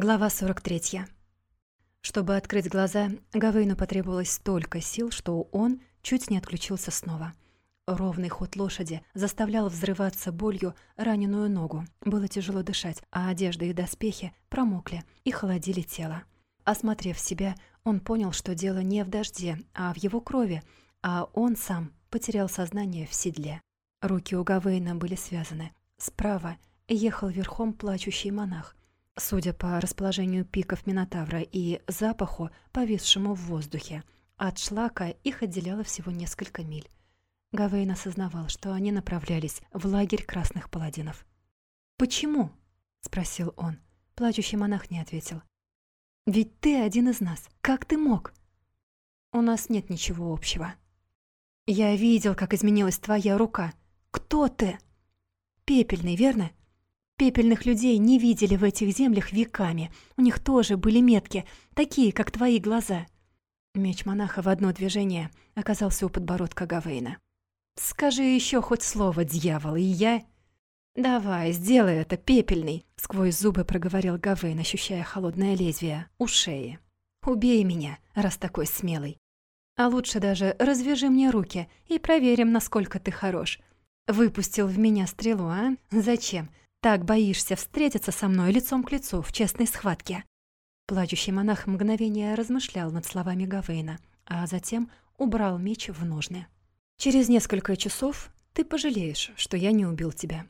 Глава 43. Чтобы открыть глаза, Гавейну потребовалось столько сил, что он чуть не отключился снова. Ровный ход лошади заставлял взрываться болью раненую ногу. Было тяжело дышать, а одежда и доспехи промокли и холодили тело. Осмотрев себя, он понял, что дело не в дожде, а в его крови, а он сам потерял сознание в седле. Руки у Гавейна были связаны. Справа ехал верхом плачущий монах. Судя по расположению пиков Минотавра и запаху, повисшему в воздухе, от шлака их отделяло всего несколько миль. Гавейн осознавал, что они направлялись в лагерь красных паладинов. «Почему?» — спросил он. Плачущий монах не ответил. «Ведь ты один из нас. Как ты мог?» «У нас нет ничего общего». «Я видел, как изменилась твоя рука. Кто ты?» «Пепельный, верно?» Пепельных людей не видели в этих землях веками. У них тоже были метки, такие, как твои глаза. Меч монаха в одно движение оказался у подбородка Гавейна. «Скажи еще хоть слово, дьявол, и я...» «Давай, сделай это, пепельный!» — сквозь зубы проговорил Гавейн, ощущая холодное лезвие у шеи. «Убей меня, раз такой смелый. А лучше даже развяжи мне руки и проверим, насколько ты хорош. Выпустил в меня стрелу, а? Зачем? Так боишься встретиться со мной лицом к лицу в честной схватке». Плачущий монах мгновение размышлял над словами Гавейна, а затем убрал меч в ножны. «Через несколько часов ты пожалеешь, что я не убил тебя».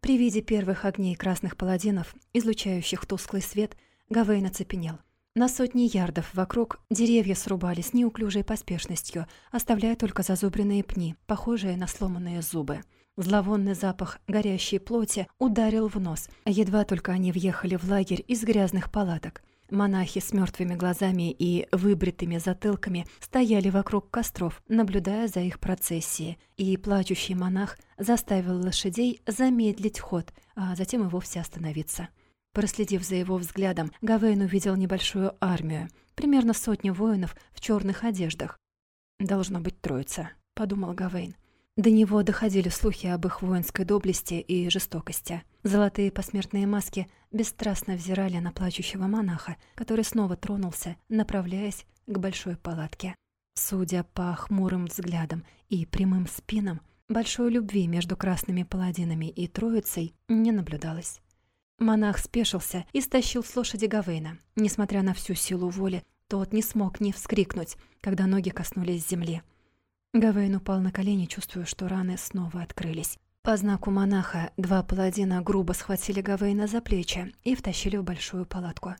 При виде первых огней красных паладинов, излучающих тусклый свет, Гавейн оцепенел. На сотни ярдов вокруг деревья срубались неуклюжей поспешностью, оставляя только зазубренные пни, похожие на сломанные зубы. Зловонный запах горящей плоти ударил в нос. Едва только они въехали в лагерь из грязных палаток. Монахи с мертвыми глазами и выбритыми затылками стояли вокруг костров, наблюдая за их процессией, и плачущий монах заставил лошадей замедлить ход, а затем и вовсе остановиться. Проследив за его взглядом, Гавейн увидел небольшую армию, примерно сотню воинов в черных одеждах. «Должно быть троица», — подумал Гавейн. До него доходили слухи об их воинской доблести и жестокости. Золотые посмертные маски бесстрастно взирали на плачущего монаха, который снова тронулся, направляясь к большой палатке. Судя по хмурым взглядам и прямым спинам, большой любви между красными паладинами и троицей не наблюдалось. Монах спешился и стащил с лошади Гавейна. Несмотря на всю силу воли, тот не смог не вскрикнуть, когда ноги коснулись земли. Гавейн упал на колени, чувствуя, что раны снова открылись. По знаку монаха два паладина грубо схватили Гавейна за плечи и втащили в большую палатку.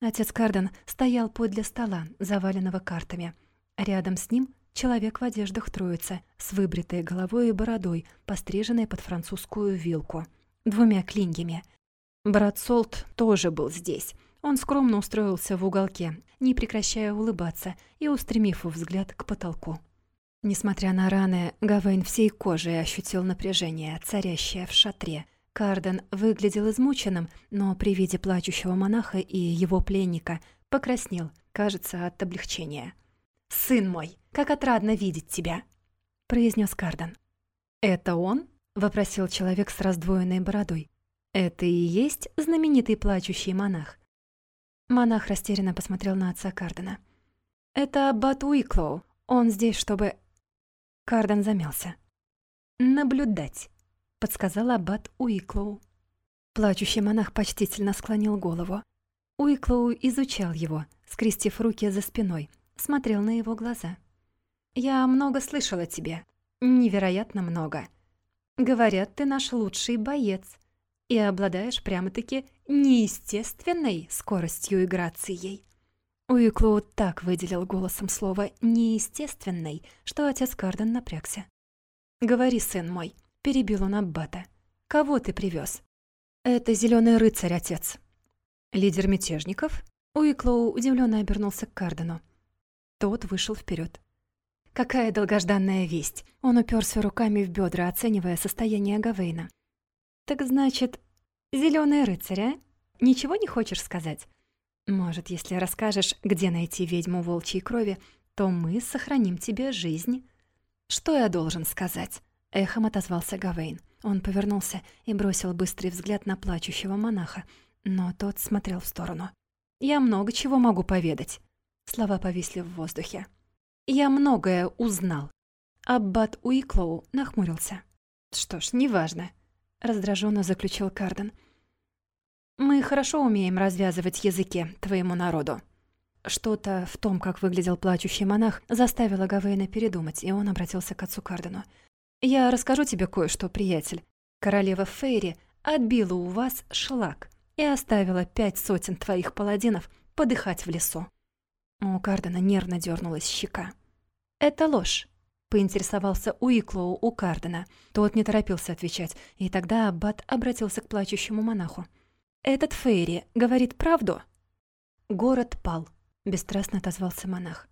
Отец Карден стоял подле стола, заваленного картами. Рядом с ним человек в одеждах троицы, с выбритой головой и бородой, постриженной под французскую вилку, двумя клиньями. Брат Солт тоже был здесь. Он скромно устроился в уголке, не прекращая улыбаться и устремив взгляд к потолку. Несмотря на раны, Гавейн всей кожей ощутил напряжение, царящее в шатре. Карден выглядел измученным, но при виде плачущего монаха и его пленника покраснел, кажется, от облегчения. «Сын мой, как отрадно видеть тебя!» — произнес Карден. «Это он?» — вопросил человек с раздвоенной бородой. «Это и есть знаменитый плачущий монах?» Монах растерянно посмотрел на отца Кардена. «Это Аббат Уиклоу. Он здесь, чтобы...» Карден замялся. «Наблюдать», — подсказал аббат Уиклоу. Плачущий монах почтительно склонил голову. Уиклоу изучал его, скрестив руки за спиной, смотрел на его глаза. «Я много слышал о тебе. Невероятно много. Говорят, ты наш лучший боец и обладаешь прямо-таки неестественной скоростью и грацией. Уиклоу так выделил голосом слово «неестественный», что отец Карден напрягся. «Говори, сын мой», — перебил он Аббата. «Кого ты привез? «Это зеленый рыцарь, отец». «Лидер мятежников?» Уиклоу удивленно обернулся к Кардену. Тот вышел вперед. «Какая долгожданная весть!» Он уперся руками в бедра, оценивая состояние Гавейна. «Так значит, зеленый рыцарь, а? Ничего не хочешь сказать?» Может, если расскажешь, где найти ведьму волчьей крови, то мы сохраним тебе жизнь. Что я должен сказать? Эхом отозвался Гавейн. Он повернулся и бросил быстрый взгляд на плачущего монаха. но тот смотрел в сторону. «Я много чего могу поведать». Слова повисли в воздухе. «Я многое узнал». Аббат Уиклоу нахмурился. «Что ж, неважно», — раздраженно заключил Карден. «Мы хорошо умеем развязывать языки твоему народу». Что-то в том, как выглядел плачущий монах, заставило Гавейна передумать, и он обратился к отцу Кардену. «Я расскажу тебе кое-что, приятель. Королева Фейри отбила у вас шлак и оставила пять сотен твоих паладинов подыхать в лесу». У Кардена нервно дернулась щека. «Это ложь», — поинтересовался Уиклоу у Кардена. Тот не торопился отвечать, и тогда Аббат обратился к плачущему монаху. «Этот Фейри говорит правду?» Город пал. — бесстрастно отозвался монах.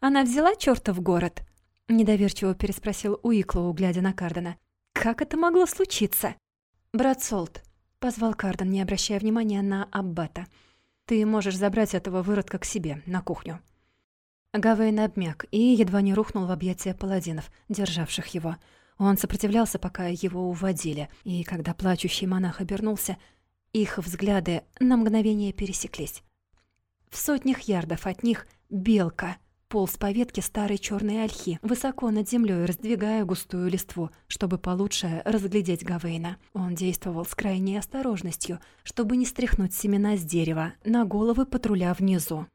«Она взяла чёртов город?» — недоверчиво переспросил Уиклоу, глядя на Кардена. «Как это могло случиться?» «Брат Солт», — позвал Карден, не обращая внимания на Аббата. «Ты можешь забрать этого выродка к себе, на кухню». Гавейн обмяк и едва не рухнул в объятия паладинов, державших его. Он сопротивлялся, пока его уводили, и когда плачущий монах обернулся, их взгляды на мгновение пересеклись. В сотнях ярдов от них белка полз по ветке старой черной ольхи, высоко над землей раздвигая густую листву, чтобы получше разглядеть Гавейна. Он действовал с крайней осторожностью, чтобы не стряхнуть семена с дерева на головы патруля внизу.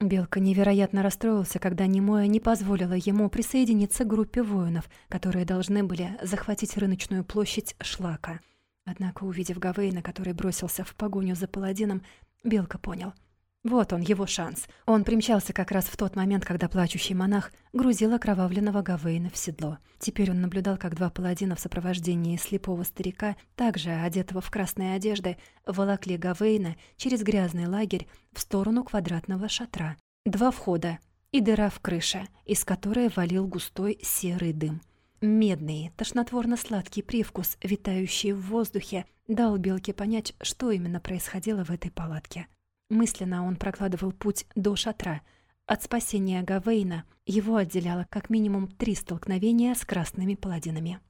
Белка невероятно расстроился, когда Немоя не позволила ему присоединиться к группе воинов, которые должны были захватить рыночную площадь Шлака. Однако, увидев Гавейна, который бросился в погоню за паладином, Белка понял — вот он, его шанс. Он примчался как раз в тот момент, когда плачущий монах грузил окровавленного Гавейна в седло. Теперь он наблюдал, как два паладина в сопровождении слепого старика, также одетого в красные одежды, волокли Гавейна через грязный лагерь в сторону квадратного шатра. Два входа и дыра в крыше, из которой валил густой серый дым. Медный, тошнотворно-сладкий привкус, витающий в воздухе, дал Белке понять, что именно происходило в этой палатке. Мысленно он прокладывал путь до шатра. От спасения Гавейна его отделяло как минимум три столкновения с красными паладинами.